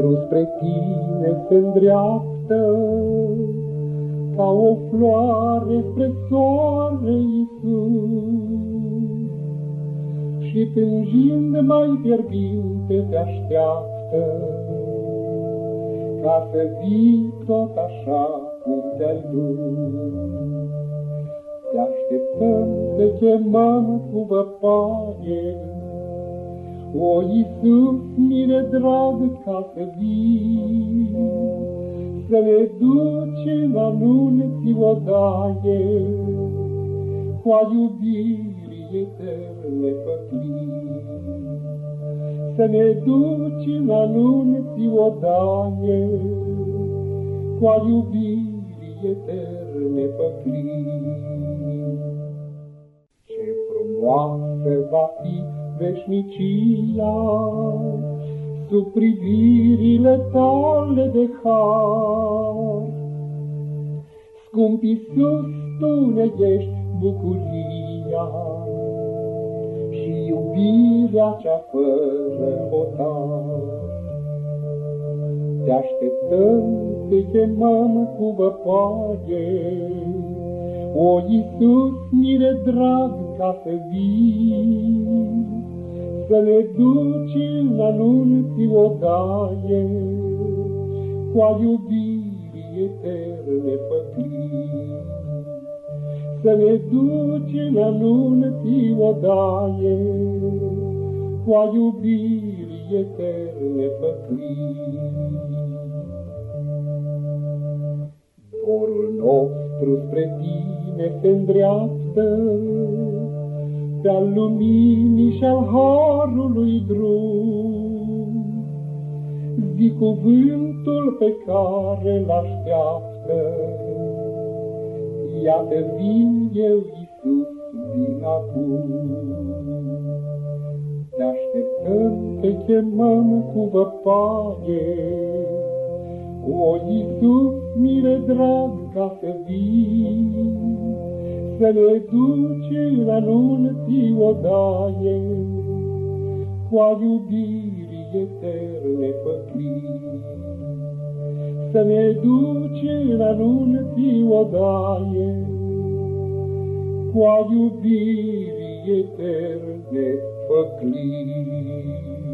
nostru spre tine se îndreaptă, ca o floare spre soare, Iisus. Și tânjind mai fierbinte te așteaptă, ca să vii tot așa cum te-ai dus. Te așteptăm, te chemăm cu văpaie, o, Iisus, mire drag ca să vii, Să ne duci în anunții odaie, Cu a iubirii eterne păclii. Să ne duci în anunții odaie, Cu a iubirii eterne păclii. Ce frumoasă va fi veșnicia, sub privirile tale de har. Scump Iisus, Tu ne ești bucuria și iubirea cea fără hotar. Te așteptăm, te chemăm cu văpoaie, o, Iisus, mire drag ca să vii, Să ne duci în anunții odaie, Cu a iubirii eterne păclii. Să ne duci în anunții odaie, Cu a iubirii eterne păclii. Dorul nostru spre tine, cine se îndreaptă pe-al luminii și-al harului drum. Zi cuvântul pe care l-așteaptă, Iată vin eu, Iisus, vin acum. Te așteptăm, te chemăm cu văpaie, O, Iisus, mire drag ca să vii, Să ne duci la anunții odaie, Cu a iubirii eterne păclii. Să ne duci la anunții odaie, Cu a iubirii eterne păclii.